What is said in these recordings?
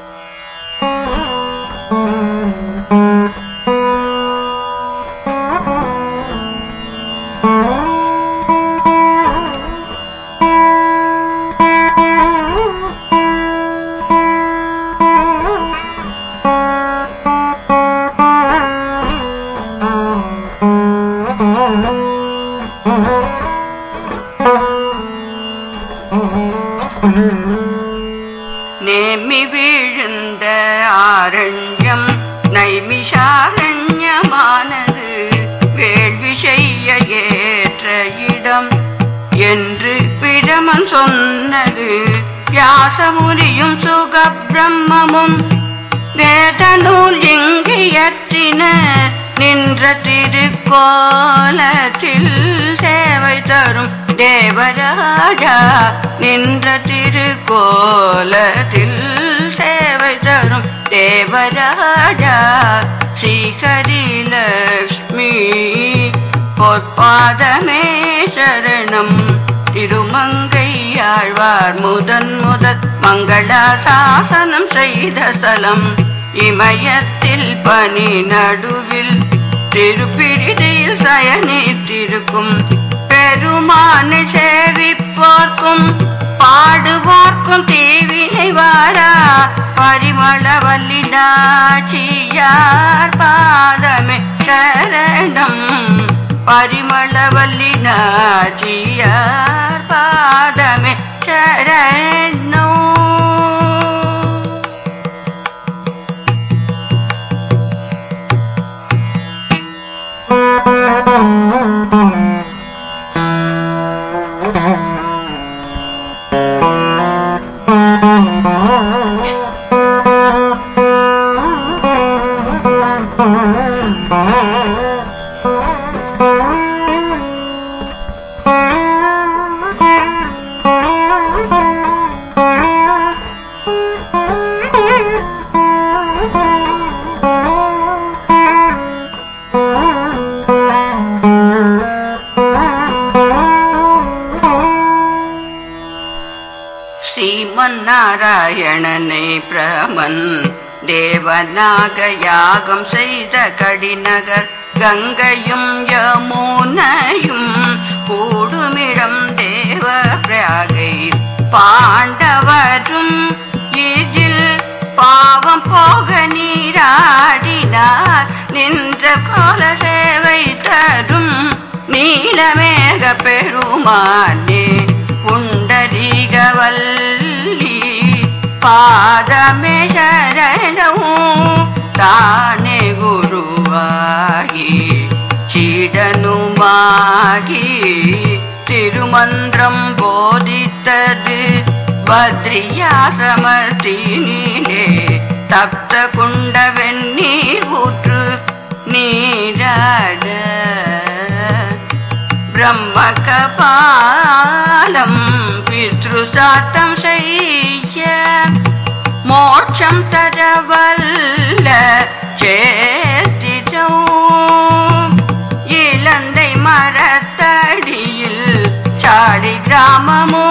you ஆனது வேள்வி செய்ய ஏற்ற இடம். என்று பிரமன் சொன்னது வியாசமுரியும் சுக பிரம்மமும் வேத நூல் இங்கியற்றின நின்ற திருக்கோலத்தில் சேவை தரும் தேவராஜா. நின்ற திருக்கோலத்தில் சேவை தரும் தேவராஜா. ஸ்ரீஹரிலக்ஷ்மி பொற்பாதமே சரணம் திருமங்கையாழ்வார் முதன் முதல் மங்களாசாசனம் செய்த ஸ்தலம் இமயத்தில் பனி நடுவில் திருப்பிரிதியில் சயனித்திருக்கும் பெருமானை சேவிப்போர்க்கும் பாடுவோர்க்கும் தீவினை வாரா। பரிமள வல்லினாச்சியார் பாதமே சரணம். பரிமள வல்லினாச்சியார் பாதமே சரணம். ஸ்ரீமன்னாராயணனை பிரமன் தேவனாக யாகம் செய்த கடிநகர் கங்கையும் யமுனையும் கூடுமிடம் தேவ பிராகை பாண்டவரும் இதில் பாவம் போக நீராடினார் நின்ற கோல சேவை தரும் நீலமேக பெருமானே புண்டரீகவல்லி பாதமே சரணமும் தானே குருவாகி சீடனுமாகி திருமந்திரம் போதித்தது பத்ரியாசமர்த்தினிலே தப்த குண்ட வெந்நீர் ஊற்று நீராட பிரம்ம கபாலம் பித்ருசாத்தம் செய்ய மோட்சம் தரவல்ல சேத்திரம் இலந்தை மரத்தடியில் சாடி கிராமமோ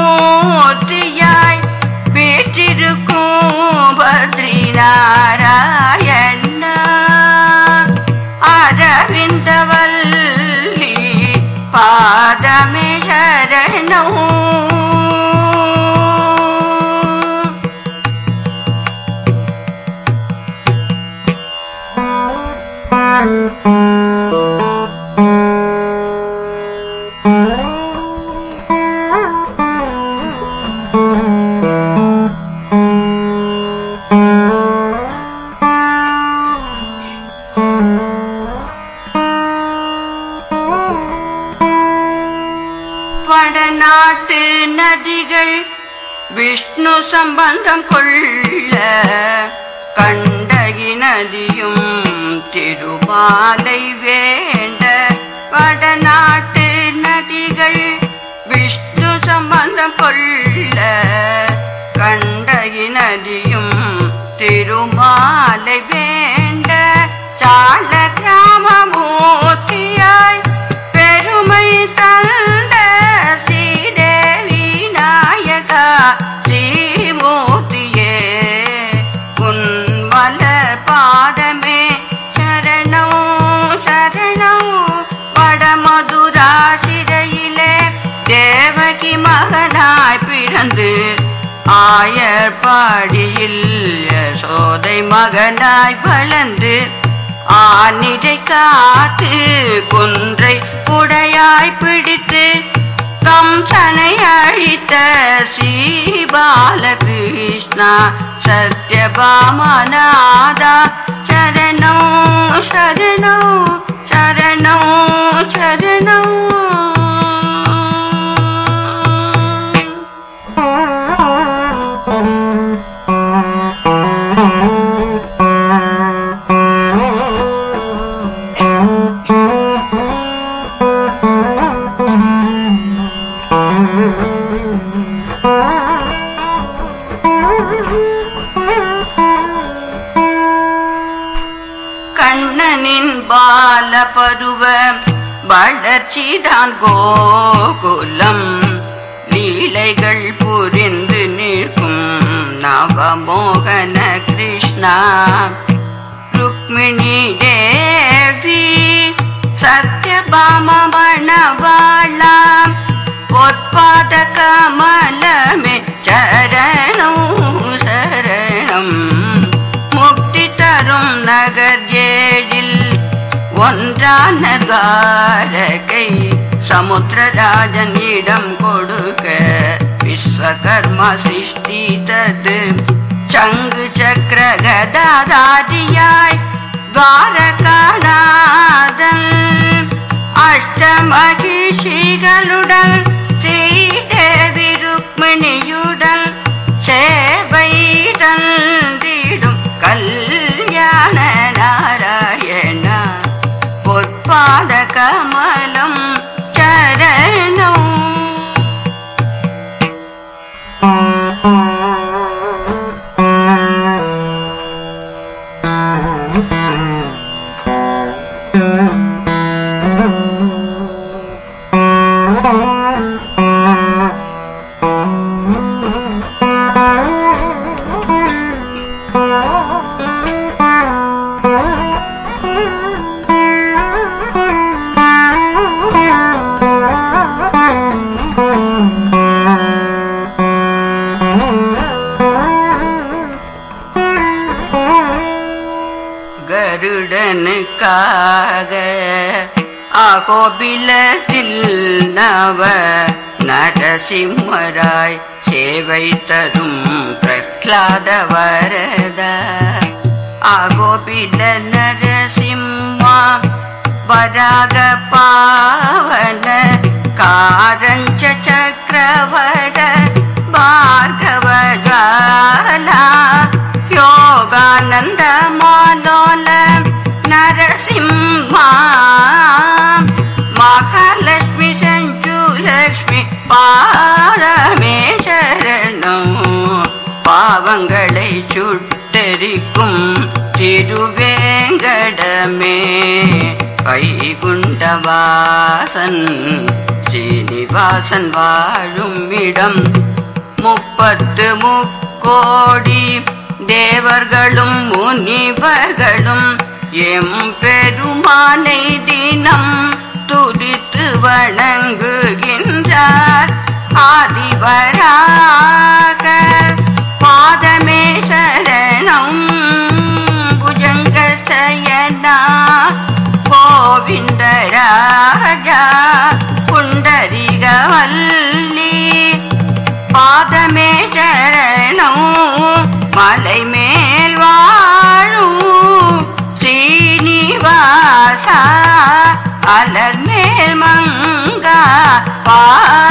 நதிகள் விஷ்ணு சம்பந்தம் கொள்ள கண்டகி நதியும் திருமாலை ஆயர்பாடியில் சோதை மகனாய் வளர்ந்து ஆனிடை காத்து குன்றை உடையாய் பிடித்து கம்சனை அழித்த ஸ்ரீபாலகிருஷ்ணா சத்யபாமனா வளர்ச்சிதான் கோகுலம். லீலைகள் புரிந்து நிற்கும் நவமோகன கிருஷ்ணா. ருக்மிணி தேவி சத்யபாம மணவாளா பொற்பாத கமலமே சரணம் சரணம். முக்தி தரும் நகர் ஏழில் ஒன்றான தாரகை சமுத்திரராஜன் இடம் கொடுக்க விஸ்வகர்மா சிருஷ்டித்தது சங்கு சக்கர கதாதாரியாய் गरुडन काग அகோபிலத்தில் நவ நரசிம்மராய் சேவை தரும் பிரஹ்லாத வரத அகோபில நரசிம்மா வராக பாவன காரஞ்ச சக்கரவட பார்கவஜாலா யோகானந்த மாலோல நரசிம்மா. லக்ஷ்மி சரணம் பாவங்களை சுட்டரிக்கும் திருவேங்கடமே. வைகுண்டவாசன் ஸ்ரீனிவாசன் வாழும் இடம் முப்பத்து முக்கோடி தேவர்களும் முனிவர்களும் எம் பெருமானை தினம் துதித்து வணங்குகின்ற Bye.